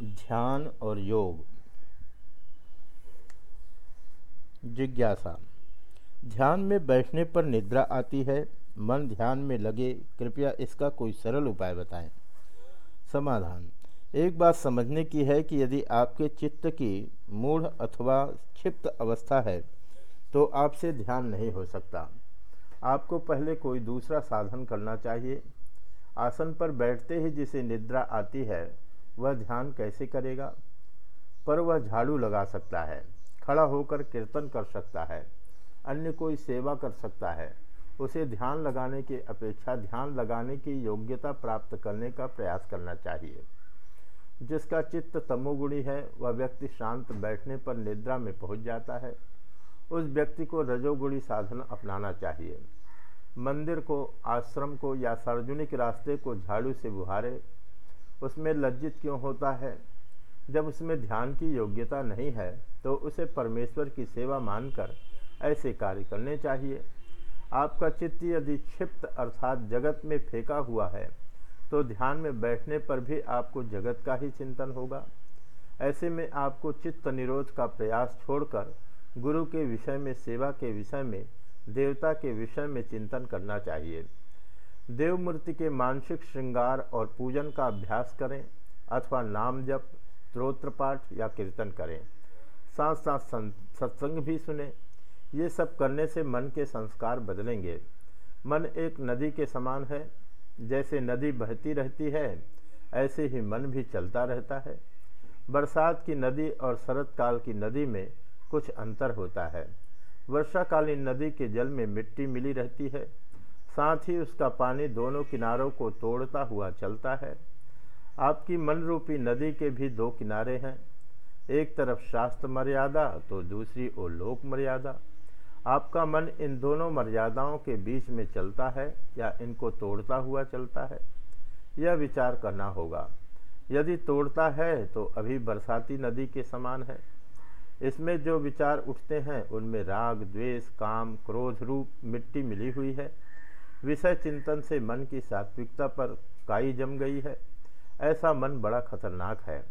ध्यान और योग। जिज्ञासा। ध्यान में बैठने पर निद्रा आती है, मन ध्यान में लगे, कृपया इसका कोई सरल उपाय बताएँ। समाधान। एक बात समझने की है कि यदि आपके चित्त की मूढ़ अथवा क्षिप्त अवस्था है तो आपसे ध्यान नहीं हो सकता। आपको पहले कोई दूसरा साधन करना चाहिए। आसन पर बैठते ही जिसे निद्रा आती है वह ध्यान कैसे करेगा? पर वह झाड़ू लगा सकता है, खड़ा होकर कीर्तन कर सकता है, अन्य कोई सेवा कर सकता है। उसे ध्यान लगाने की अपेक्षा, ध्यान लगाने की योग्यता प्राप्त करने का प्रयास करना चाहिए। जिसका चित्त तमोगुणी है, वह व्यक्ति शांत बैठने पर निद्रा में पहुँच जाता है। उस व्यक्ति को रजोगुणी साधन अपनाना चाहिए। मंदिर को, आश्रम को या सार्वजनिक रास्ते को झाड़ू से बुहारे उसमें लज्जित क्यों होता है? जब उसमें ध्यान की योग्यता नहीं है तो उसे परमेश्वर की सेवा मानकर ऐसे कार्य करने चाहिए। आपका चित्त यदि क्षिप्त अर्थात जगत में फेंका हुआ है तो ध्यान में बैठने पर भी आपको जगत का ही चिंतन होगा। ऐसे में आपको चित्त निरोध का प्रयास छोड़कर गुरु के विषय में, सेवा के विषय में, देवता के विषय में चिंतन करना चाहिए। देव मूर्ति के मानसिक श्रृंगार और पूजन का अभ्यास करें अथवा नाम जप स्त्रोत्र पाठ या कीर्तन करें। साथ साथ सत्संग भी सुने। ये सब करने से मन के संस्कार बदलेंगे। मन एक नदी के समान है। जैसे नदी बहती रहती है, ऐसे ही मन भी चलता रहता है। बरसात की नदी और शरत काल की नदी में कुछ अंतर होता है। वर्षाकालीन नदी के जल में मिट्टी मिली रहती है। साथ ही उसका पानी दोनों किनारों को तोड़ता हुआ चलता है। आपकी मन रूपी नदी के भी दो किनारे हैं। एक तरफ़ शास्त्र मर्यादा तो दूसरी ओर लोक मर्यादा। आपका मन इन दोनों मर्यादाओं के बीच में चलता है या इनको तोड़ता हुआ चलता है? यह विचार करना होगा। यदि तोड़ता है तो अभी बरसाती नदी के समान है। इसमें जो विचार उठते हैं, उनमें राग, द्वेष, काम, क्रोध रूप मिट्टी मिली हुई है। विषय चिंतन से मन की सात्विकता पर काई जम गई है। ऐसा मन बड़ा खतरनाक है।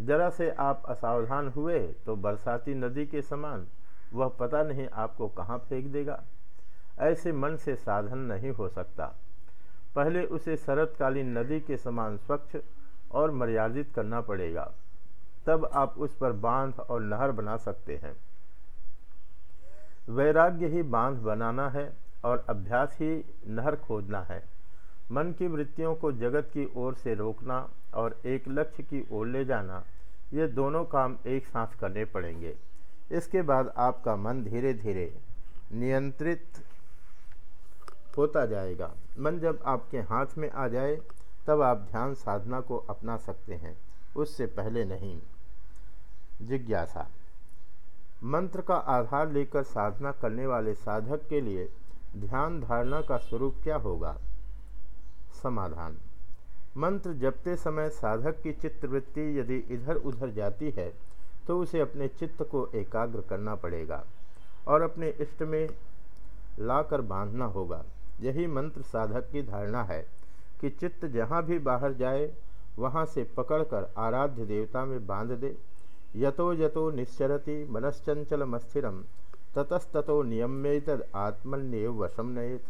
जरा से आप असावधान हुए तो बरसाती नदी के समान वह पता नहीं आपको कहाँ फेंक देगा। ऐसे मन से साधन नहीं हो सकता। पहले उसे शरतकालीन नदी के समान स्वच्छ और मर्यादित करना पड़ेगा। तब आप उस पर बाँध और नहर बना सकते हैं। वैराग्य ही बाँध बनाना है। और अभ्यास ही नहर खोदना है। मन की वृत्तियों को जगत की ओर से रोकना और एक लक्ष्य की ओर ले जाना, ये दोनों काम एक साथ करने पड़ेंगे। इसके बाद आपका मन धीरे धीरे नियंत्रित होता जाएगा। मन जब आपके हाथ में आ जाए, तब आप ध्यान साधना को अपना सकते हैं। उससे पहले नहीं। जिज्ञासा। मंत्र का आधार लेकर साधना करने वाले साधक के लिए ध्यान धारणा का स्वरूप क्या होगा? समाधान। मंत्र जपते समय साधक की चित्तवृत्ति यदि इधर उधर जाती है तो उसे अपने चित्त को एकाग्र करना पड़ेगा और अपने इष्ट में लाकर बांधना होगा। यही मंत्र साधक की धारणा है कि चित्त जहाँ भी बाहर जाए, वहाँ से पकड़कर आराध्य देवता में बाँध दे। यतो यतो निश्चरति मनश्चंचलमस्थिरम ततस्तो नियमेतद आत्मन्यव वशम नयत।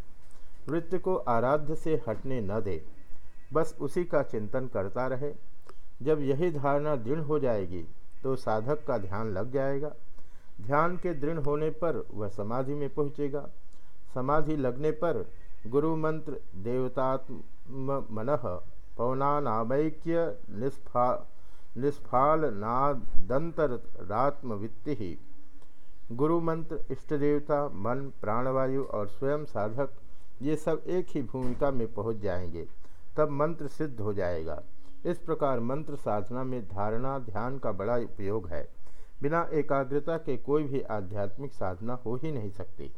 वृत्ति को आराध्य से हटने न दे। बस उसी का चिंतन करता रहे। जब यही धारणा दृढ़ हो जाएगी तो साधक का ध्यान लग जाएगा। ध्यान के दृढ़ होने पर वह समाधि में पहुँचेगा। समाधि लगने पर गुरु मंत्र देवतात्म मन पवनानामैक्य निष्फा निष्फाल नादंतर रात्मवित्ति गुरु मंत्र इष्ट देवता मन, प्राणवायु और स्वयं साधक, ये सब एक ही भूमिका में पहुँच जाएँगे, तब मंत्र सिद्ध हो जाएगा। इस प्रकार मंत्र साधना में धारणा, ध्यान का बड़ा उपयोग है। बिना एकाग्रता के कोई भी आध्यात्मिक साधना हो ही नहीं सकती।